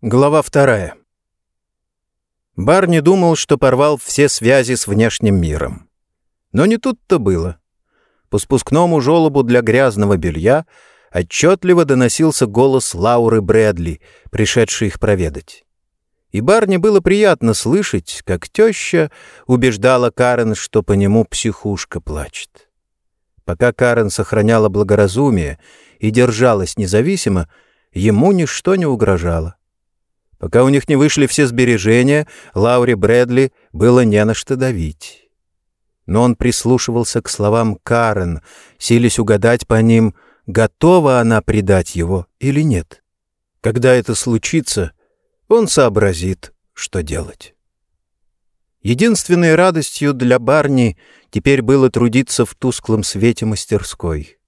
Глава вторая. Барни думал, что порвал все связи с внешним миром. Но не тут-то было. По спускному желобу для грязного белья отчетливо доносился голос Лауры Брэдли, пришедшей их проведать. И Барни было приятно слышать, как теща убеждала Карен, что по нему психушка плачет. Пока Карен сохраняла благоразумие и держалась независимо, ему ничто не угрожало. Пока у них не вышли все сбережения, Лауре Брэдли было не на что давить. Но он прислушивался к словам Карен, силясь угадать по ним, готова она предать его или нет. Когда это случится, он сообразит, что делать. Единственной радостью для Барни теперь было трудиться в тусклом свете мастерской.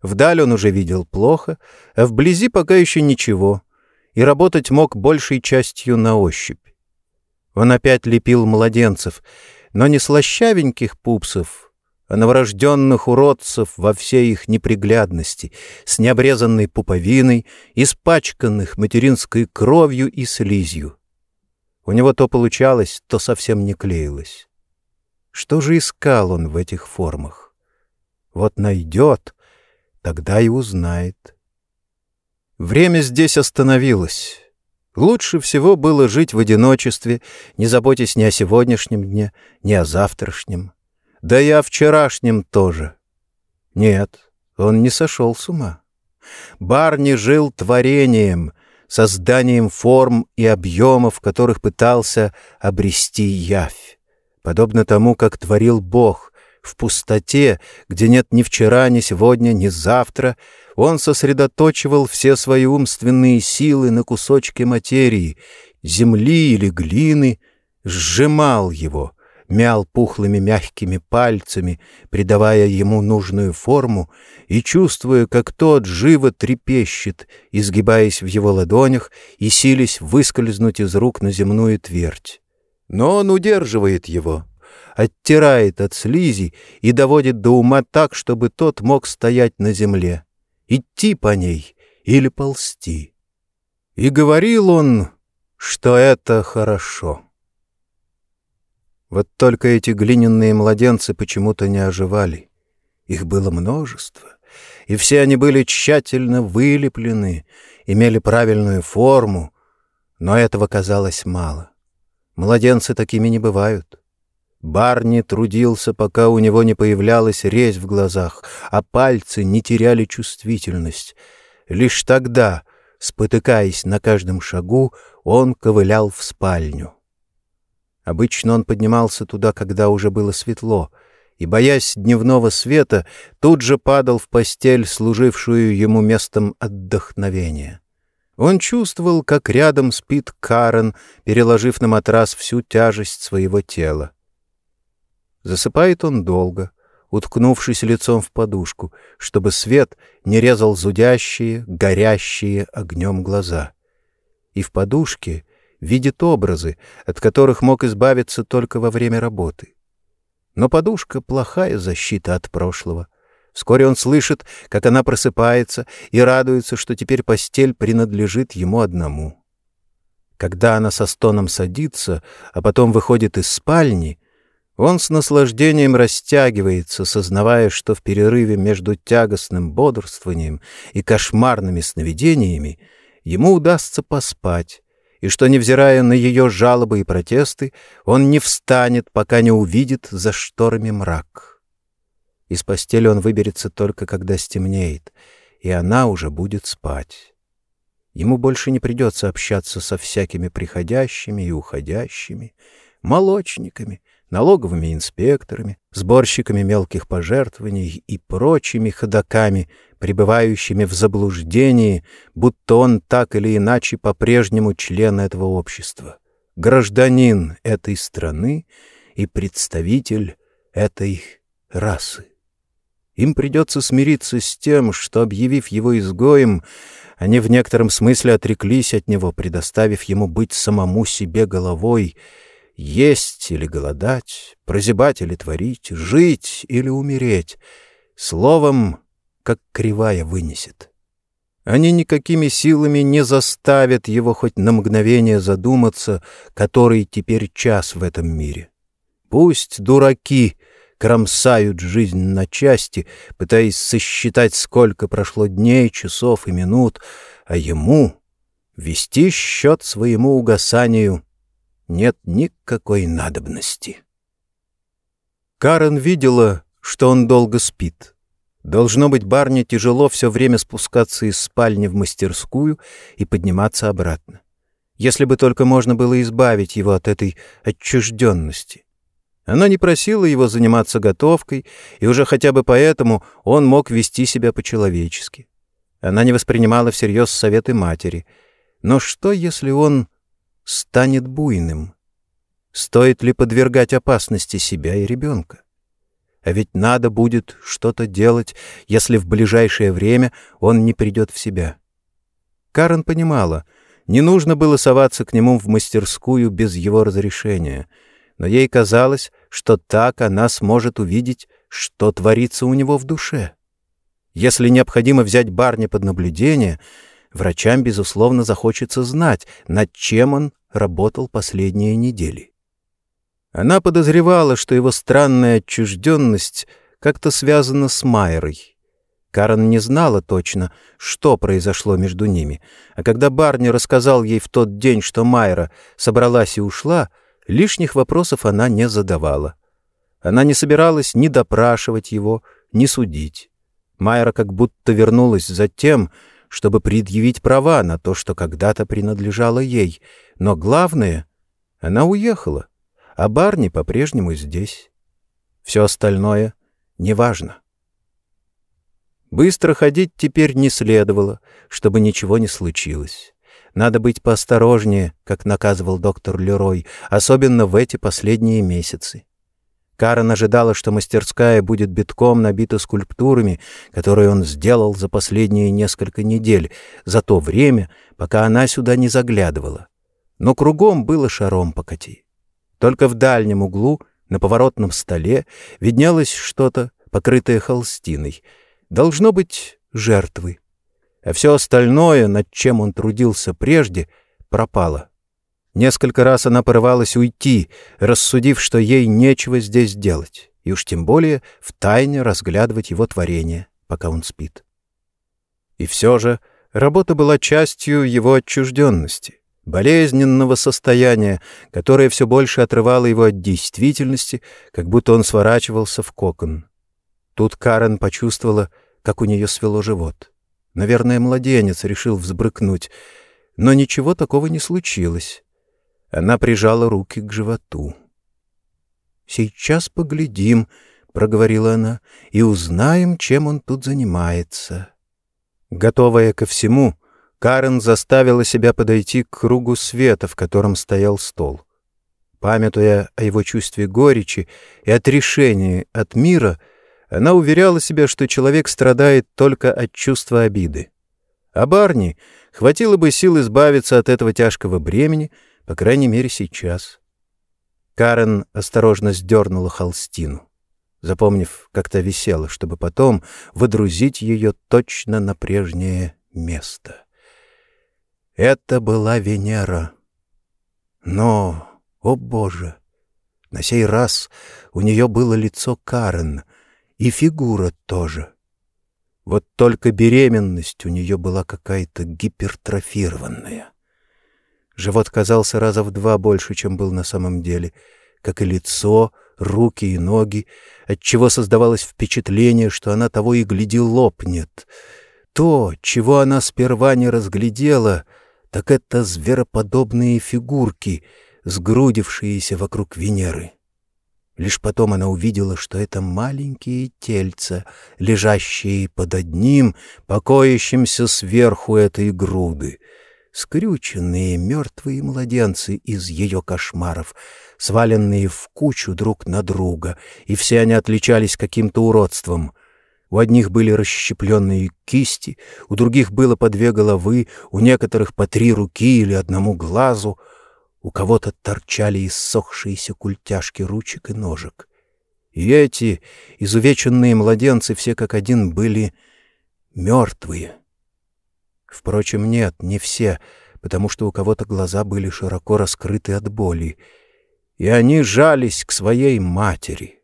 Вдаль он уже видел плохо, а вблизи пока еще ничего — и работать мог большей частью на ощупь. Он опять лепил младенцев, но не слащавеньких пупсов, а новорожденных уродцев во всей их неприглядности, с необрезанной пуповиной, испачканных материнской кровью и слизью. У него то получалось, то совсем не клеилось. Что же искал он в этих формах? Вот найдет, тогда и узнает. Время здесь остановилось. Лучше всего было жить в одиночестве, не заботясь ни о сегодняшнем дне, ни о завтрашнем. Да и о вчерашнем тоже. Нет, он не сошел с ума. Барни жил творением, созданием форм и объемов, которых пытался обрести явь, подобно тому, как творил Бог, в пустоте, где нет ни вчера, ни сегодня, ни завтра, он сосредоточивал все свои умственные силы на кусочке материи, земли или глины, сжимал его, мял пухлыми мягкими пальцами, придавая ему нужную форму, и чувствуя, как тот живо трепещет, изгибаясь в его ладонях и силясь выскользнуть из рук на земную твердь. Но он удерживает его, оттирает от слизи и доводит до ума так, чтобы тот мог стоять на земле идти по ней или ползти. И говорил он, что это хорошо. Вот только эти глиняные младенцы почему-то не оживали. Их было множество, и все они были тщательно вылеплены, имели правильную форму, но этого казалось мало. Младенцы такими не бывают. Барни трудился, пока у него не появлялась резь в глазах, а пальцы не теряли чувствительность. Лишь тогда, спотыкаясь на каждом шагу, он ковылял в спальню. Обычно он поднимался туда, когда уже было светло, и, боясь дневного света, тут же падал в постель, служившую ему местом отдохновения. Он чувствовал, как рядом спит Карен, переложив на матрас всю тяжесть своего тела. Засыпает он долго, уткнувшись лицом в подушку, чтобы свет не резал зудящие, горящие огнем глаза. И в подушке видит образы, от которых мог избавиться только во время работы. Но подушка — плохая защита от прошлого. Вскоре он слышит, как она просыпается и радуется, что теперь постель принадлежит ему одному. Когда она со стоном садится, а потом выходит из спальни — он с наслаждением растягивается, сознавая, что в перерыве между тягостным бодрствованием и кошмарными сновидениями ему удастся поспать, и что, невзирая на ее жалобы и протесты, он не встанет, пока не увидит за шторами мрак. Из постели он выберется только, когда стемнеет, и она уже будет спать. Ему больше не придется общаться со всякими приходящими и уходящими, молочниками, налоговыми инспекторами, сборщиками мелких пожертвований и прочими ходаками, пребывающими в заблуждении, будто он так или иначе по-прежнему член этого общества, гражданин этой страны и представитель этой расы. Им придется смириться с тем, что, объявив его изгоем, они в некотором смысле отреклись от него, предоставив ему быть самому себе головой — есть или голодать, прозябать или творить, жить или умереть. Словом, как кривая вынесет. Они никакими силами не заставят его хоть на мгновение задуматься, который теперь час в этом мире. Пусть дураки кромсают жизнь на части, пытаясь сосчитать, сколько прошло дней, часов и минут, а ему вести счет своему угасанию нет никакой надобности. Карен видела, что он долго спит. Должно быть, барне тяжело все время спускаться из спальни в мастерскую и подниматься обратно. Если бы только можно было избавить его от этой отчужденности. Она не просила его заниматься готовкой, и уже хотя бы поэтому он мог вести себя по-человечески. Она не воспринимала всерьез советы матери. Но что, если он станет буйным? Стоит ли подвергать опасности себя и ребенка? А ведь надо будет что-то делать, если в ближайшее время он не придет в себя. Карен понимала, не нужно было соваться к нему в мастерскую без его разрешения, но ей казалось, что так она сможет увидеть, что творится у него в душе. Если необходимо взять барня под наблюдение, врачам, безусловно, захочется знать, над чем он работал последние недели. Она подозревала, что его странная отчужденность как-то связана с Майерой. Карен не знала точно, что произошло между ними, а когда Барни рассказал ей в тот день, что Майера собралась и ушла, лишних вопросов она не задавала. Она не собиралась ни допрашивать его, ни судить. Майера как будто вернулась за тем, чтобы предъявить права на то, что когда-то принадлежало ей. Но главное — она уехала а Барни по-прежнему здесь. Все остальное неважно. Быстро ходить теперь не следовало, чтобы ничего не случилось. Надо быть поосторожнее, как наказывал доктор Лерой, особенно в эти последние месяцы. Карен ожидала, что мастерская будет битком набита скульптурами, которые он сделал за последние несколько недель, за то время, пока она сюда не заглядывала. Но кругом было шаром покати. Только в дальнем углу, на поворотном столе, виднелось что-то, покрытое холстиной. Должно быть жертвы. А все остальное, над чем он трудился прежде, пропало. Несколько раз она порывалась уйти, рассудив, что ей нечего здесь делать, и уж тем более втайне разглядывать его творение, пока он спит. И все же работа была частью его отчужденности болезненного состояния, которое все больше отрывало его от действительности, как будто он сворачивался в кокон. Тут Карен почувствовала, как у нее свело живот. Наверное, младенец решил взбрыкнуть, но ничего такого не случилось. Она прижала руки к животу. «Сейчас поглядим», — проговорила она, — «и узнаем, чем он тут занимается». Готовая ко всему, — Карен заставила себя подойти к кругу света, в котором стоял стол. Памятуя о его чувстве горечи и отрешении от мира, она уверяла себя, что человек страдает только от чувства обиды. А Барни хватило бы сил избавиться от этого тяжкого бремени, по крайней мере, сейчас. Карен осторожно сдернула холстину, запомнив, как та висела, чтобы потом выдрузить ее точно на прежнее место. Это была Венера. Но, о боже, на сей раз у нее было лицо Карен, и фигура тоже. Вот только беременность у нее была какая-то гипертрофированная. Живот казался раза в два больше, чем был на самом деле, как и лицо, руки и ноги, отчего создавалось впечатление, что она того и гляди лопнет. То, чего она сперва не разглядела — так это звероподобные фигурки, сгрудившиеся вокруг Венеры. Лишь потом она увидела, что это маленькие тельца, лежащие под одним, покоящимся сверху этой груды, скрюченные мертвые младенцы из ее кошмаров, сваленные в кучу друг на друга, и все они отличались каким-то уродством — у одних были расщепленные кисти, у других было по две головы, у некоторых по три руки или одному глазу, у кого-то торчали иссохшиеся культяшки ручек и ножек. И эти изувеченные младенцы все как один были мертвые. Впрочем, нет, не все, потому что у кого-то глаза были широко раскрыты от боли, и они жались к своей матери.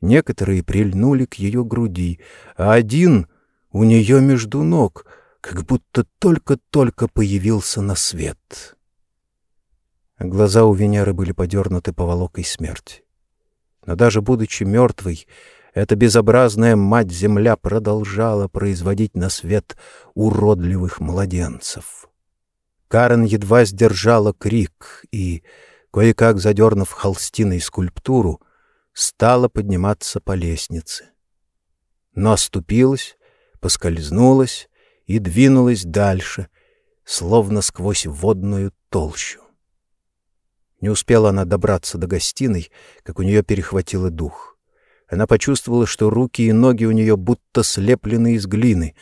Некоторые прильнули к ее груди, а один у нее между ног, как будто только-только появился на свет. Глаза у Венеры были подернуты поволокой смерти. Но даже будучи мертвой, эта безобразная мать-земля продолжала производить на свет уродливых младенцев. Карен едва сдержала крик и, кое-как задернув холстиной скульптуру, стала подниматься по лестнице. Но оступилась, поскользнулась и двинулась дальше, словно сквозь водную толщу. Не успела она добраться до гостиной, как у нее перехватило дух. Она почувствовала, что руки и ноги у нее будто слеплены из глины.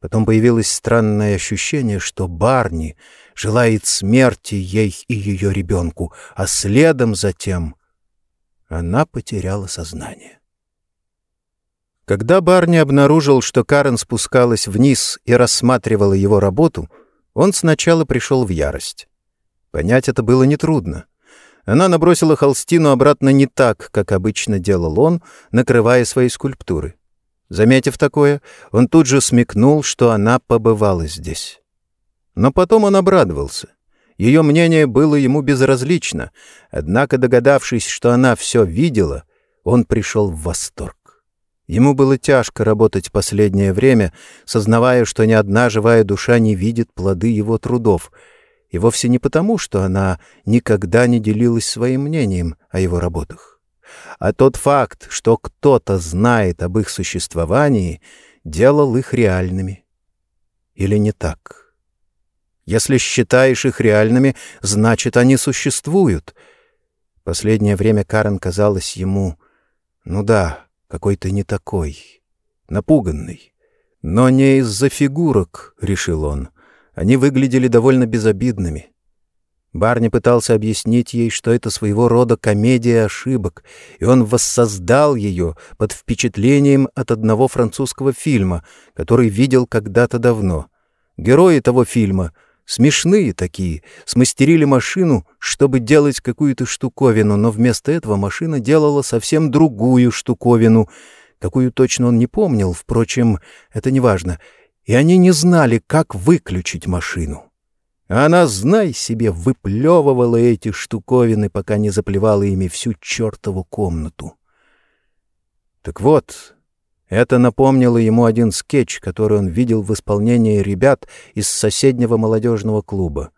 Потом появилось странное ощущение, что Барни желает смерти ей и ее ребенку, а следом затем она потеряла сознание. Когда Барни обнаружил, что Карен спускалась вниз и рассматривала его работу, он сначала пришел в ярость. Понять это было нетрудно. Она набросила холстину обратно не так, как обычно делал он, накрывая свои скульптуры. Заметив такое, он тут же смекнул, что она побывала здесь. Но потом он обрадовался. Ее мнение было ему безразлично, однако, догадавшись, что она все видела, он пришел в восторг. Ему было тяжко работать последнее время, сознавая, что ни одна живая душа не видит плоды его трудов — и вовсе не потому, что она никогда не делилась своим мнением о его работах. А тот факт, что кто-то знает об их существовании, делал их реальными. Или не так? Если считаешь их реальными, значит, они существуют. Последнее время Карен казалась ему, ну да, какой-то не такой, напуганный. Но не из-за фигурок, — решил он, — они выглядели довольно безобидными. Барни пытался объяснить ей, что это своего рода комедия ошибок, и он воссоздал ее под впечатлением от одного французского фильма, который видел когда-то давно. Герои того фильма, смешные такие, смастерили машину, чтобы делать какую-то штуковину, но вместо этого машина делала совсем другую штуковину, какую точно он не помнил, впрочем, это не важно — и они не знали, как выключить машину. она, знай себе, выплевывала эти штуковины, пока не заплевала ими всю чертову комнату. Так вот, это напомнило ему один скетч, который он видел в исполнении ребят из соседнего молодежного клуба.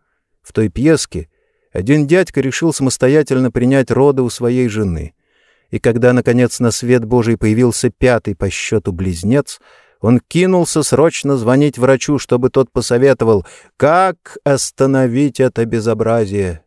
В той пьеске один дядька решил самостоятельно принять роды у своей жены. И когда, наконец, на свет Божий появился пятый по счету близнец — он кинулся срочно звонить врачу, чтобы тот посоветовал, как остановить это безобразие.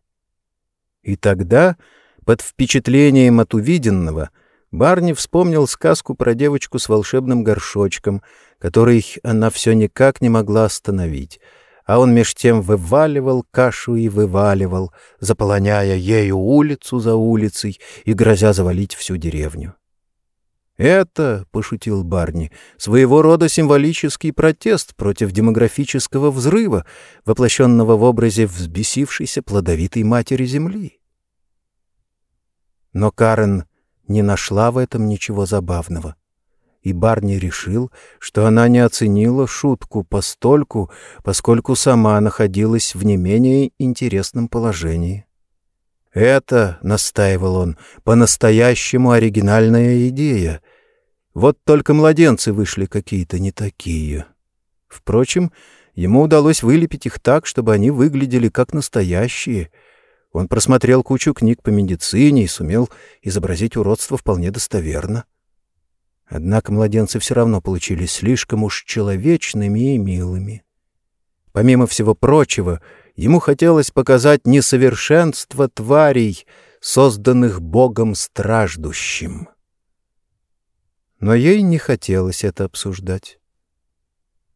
И тогда, под впечатлением от увиденного, Барни вспомнил сказку про девочку с волшебным горшочком, который она все никак не могла остановить, а он меж тем вываливал кашу и вываливал, заполоняя ею улицу за улицей и грозя завалить всю деревню. Это, — пошутил Барни, — своего рода символический протест против демографического взрыва, воплощенного в образе взбесившейся плодовитой матери Земли. Но Карен не нашла в этом ничего забавного, и Барни решил, что она не оценила шутку постольку, поскольку сама находилась в не менее интересном положении. «Это, — настаивал он, — по-настоящему оригинальная идея. Вот только младенцы вышли какие-то не такие. Впрочем, ему удалось вылепить их так, чтобы они выглядели как настоящие. Он просмотрел кучу книг по медицине и сумел изобразить уродство вполне достоверно. Однако младенцы все равно получились слишком уж человечными и милыми. Помимо всего прочего, ему хотелось показать несовершенство тварей, созданных Богом страждущим. Но ей не хотелось это обсуждать.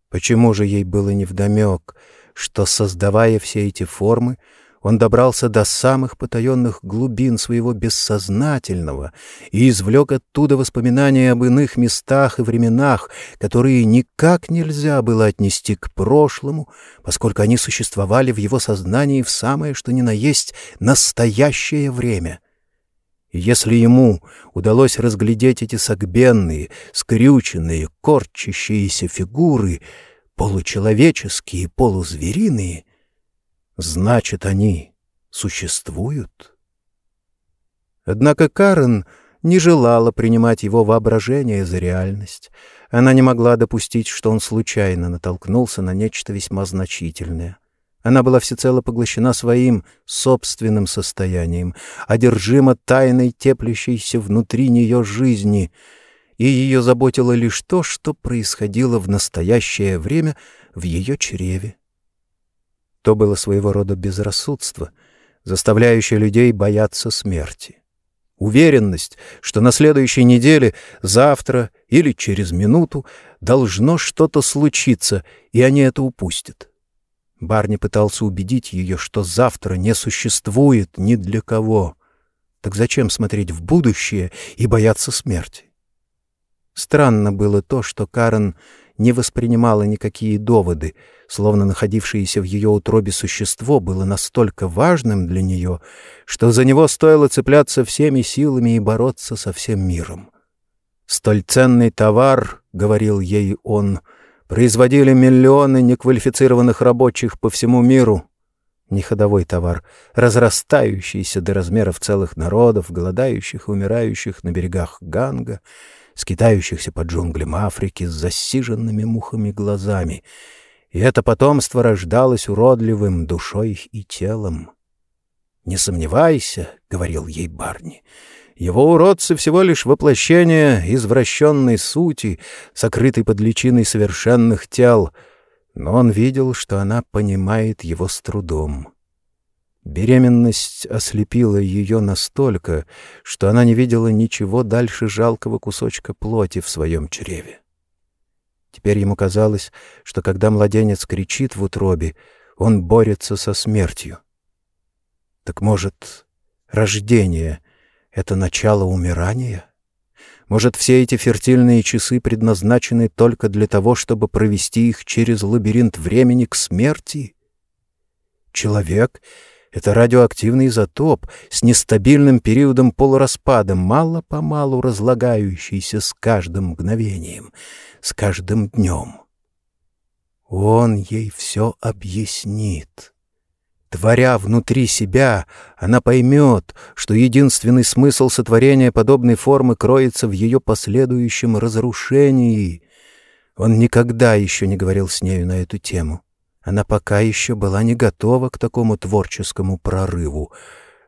Почему же ей было невдомек, что, создавая все эти формы, Он добрался до самых потаенных глубин своего бессознательного и извлек оттуда воспоминания об иных местах и временах, которые никак нельзя было отнести к прошлому, поскольку они существовали в его сознании в самое что ни на есть настоящее время. И если ему удалось разглядеть эти согбенные, скрюченные, корчащиеся фигуры, получеловеческие, полузвериные — Значит, они существуют? Однако Карен не желала принимать его воображение за реальность. Она не могла допустить, что он случайно натолкнулся на нечто весьма значительное. Она была всецело поглощена своим собственным состоянием, одержима тайной теплящейся внутри нее жизни, и ее заботило лишь то, что происходило в настоящее время в ее чреве. То было своего рода безрассудство, заставляющее людей бояться смерти. Уверенность, что на следующей неделе, завтра или через минуту должно что-то случиться, и они это упустят. Барни пытался убедить ее, что завтра не существует ни для кого. Так зачем смотреть в будущее и бояться смерти? Странно было то, что Карен не воспринимала никакие доводы, словно находившееся в ее утробе существо было настолько важным для нее, что за него стоило цепляться всеми силами и бороться со всем миром. «Столь ценный товар, — говорил ей он, — производили миллионы неквалифицированных рабочих по всему миру, неходовой товар, разрастающийся до размеров целых народов, голодающих и умирающих на берегах Ганга, скитающихся по джунглям Африки с засиженными мухами глазами, и это потомство рождалось уродливым душой и телом. «Не сомневайся», — говорил ей Барни, — «его уродцы всего лишь воплощение извращенной сути, сокрытой под личиной совершенных тел», но он видел, что она понимает его с трудом. Беременность ослепила ее настолько, что она не видела ничего дальше жалкого кусочка плоти в своем чреве. Теперь ему казалось, что когда младенец кричит в утробе, он борется со смертью. Так может, рождение — это начало умирания? Может, все эти фертильные часы предназначены только для того, чтобы провести их через лабиринт времени к смерти? Человек — это радиоактивный изотоп с нестабильным периодом полураспада, мало-помалу разлагающийся с каждым мгновением, с каждым днем. Он ей все объяснит. Творя внутри себя, она поймет, что единственный смысл сотворения подобной формы кроется в ее последующем разрушении. Он никогда еще не говорил с нею на эту тему. Она пока еще была не готова к такому творческому прорыву.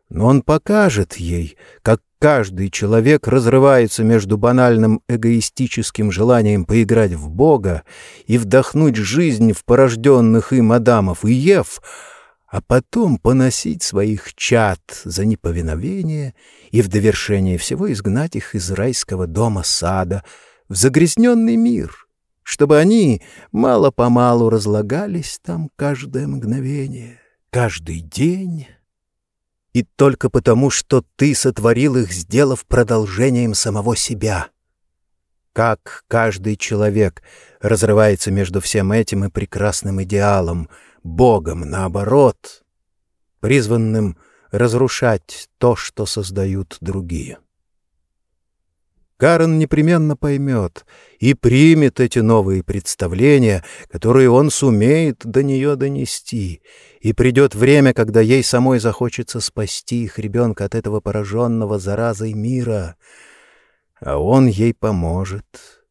Но он покажет ей, как каждый человек разрывается между банальным эгоистическим желанием поиграть в Бога и вдохнуть жизнь в порожденных им Адамов и Ев, а потом поносить своих чад за неповиновение и в довершение всего изгнать их из райского дома сада в загрязненный мир — чтобы они мало-помалу разлагались там каждое мгновение, каждый день. И только потому, что ты сотворил их, сделав продолжением самого себя. Как каждый человек разрывается между всем этим и прекрасным идеалом, Богом, наоборот, призванным разрушать то, что создают другие. Карен непременно поймет и примет эти новые представления, которые он сумеет до нее донести, и придет время, когда ей самой захочется спасти их ребенка от этого пораженного заразой мира, а он ей поможет,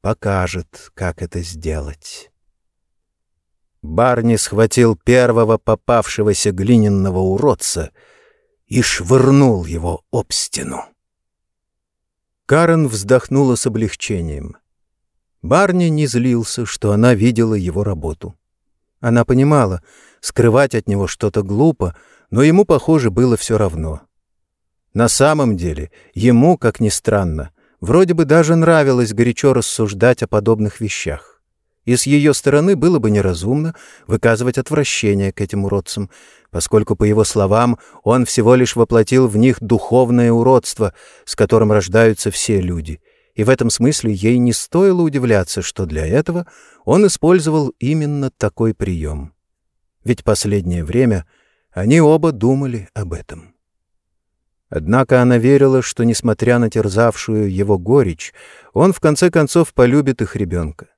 покажет, как это сделать. Барни схватил первого попавшегося глиняного уродца и швырнул его об стену. Карен вздохнула с облегчением. Барни не злился, что она видела его работу. Она понимала, скрывать от него что-то глупо, но ему, похоже, было все равно. На самом деле, ему, как ни странно, вроде бы даже нравилось горячо рассуждать о подобных вещах. и с ее стороны было бы неразумно выказывать отвращение к этим уродцам, поскольку, по его словам, он всего лишь воплотил в них духовное уродство, с которым рождаются все люди, и в этом смысле ей не стоило удивляться, что для этого он использовал именно такой прием. Ведь последнее время они оба думали об этом. Однако она верила, что, несмотря на терзавшую его горечь, он в конце концов полюбит их ребенка.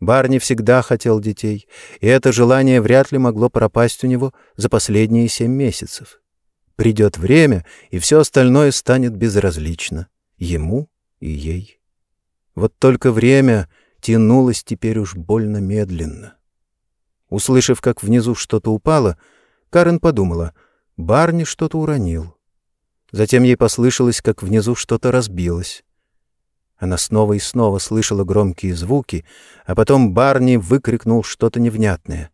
Барни всегда хотел детей, и это желание вряд ли могло пропасть у него за последние семь месяцев. Придет время, и все остальное станет безразлично ему и ей. Вот только время тянулось теперь уж больно медленно. Услышав, как внизу что-то упало, Карен подумала, Барни что-то уронил. Затем ей послышалось, как внизу что-то разбилось. Она снова и снова слышала громкие звуки, а потом Барни выкрикнул что-то невнятное.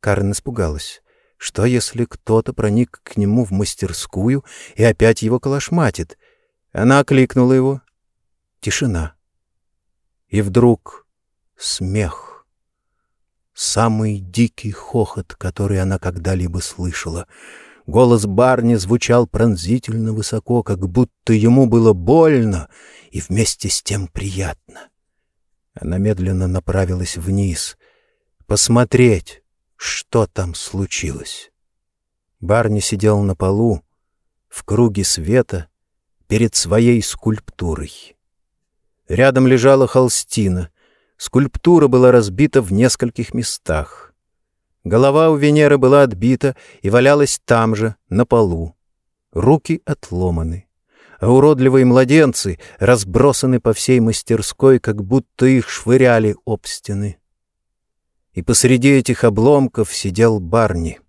Карен испугалась. Что, если кто-то проник к нему в мастерскую и опять его калашматит? Она окликнула его. Тишина. И вдруг смех. Самый дикий хохот, который она когда-либо слышала — Голос Барни звучал пронзительно высоко, как будто ему было больно и вместе с тем приятно. Она медленно направилась вниз, посмотреть, что там случилось. Барни сидел на полу, в круге света, перед своей скульптурой. Рядом лежала холстина. Скульптура была разбита в нескольких местах. Голова у Венеры была отбита и валялась там же, на полу. Руки отломаны. А уродливые младенцы разбросаны по всей мастерской, как будто их швыряли об стены. И посреди этих обломков сидел Барни.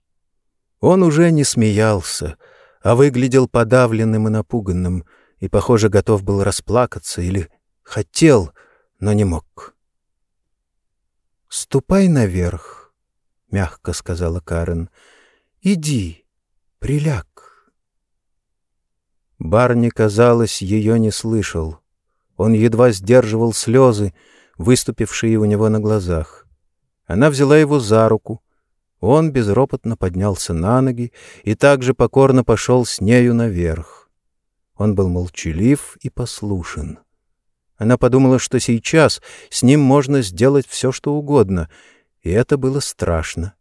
Он уже не смеялся, а выглядел подавленным и напуганным, и, похоже, готов был расплакаться или хотел, но не мог. «Ступай наверх», — мягко сказала Карен. «Иди, приляг». Барни, казалось, ее не слышал. Он едва сдерживал слезы, выступившие у него на глазах. Она взяла его за руку. Он безропотно поднялся на ноги и также покорно пошел с нею наверх. Он был молчалив и послушен. Она подумала, что сейчас с ним можно сделать все, что угодно — и это было страшно.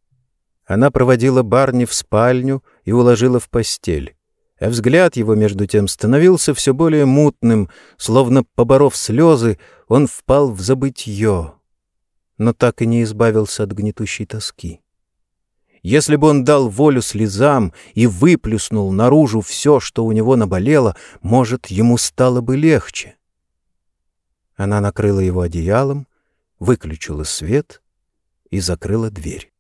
Она проводила Барни в спальню и уложила в постель. А взгляд его, между тем, становился все более мутным, словно, поборов слезы, он впал в забытье, но так и не избавился от гнетущей тоски. Если бы он дал волю слезам и выплюснул наружу все, что у него наболело, может, ему стало бы легче. Она накрыла его одеялом, выключила свет и закрыла дверь.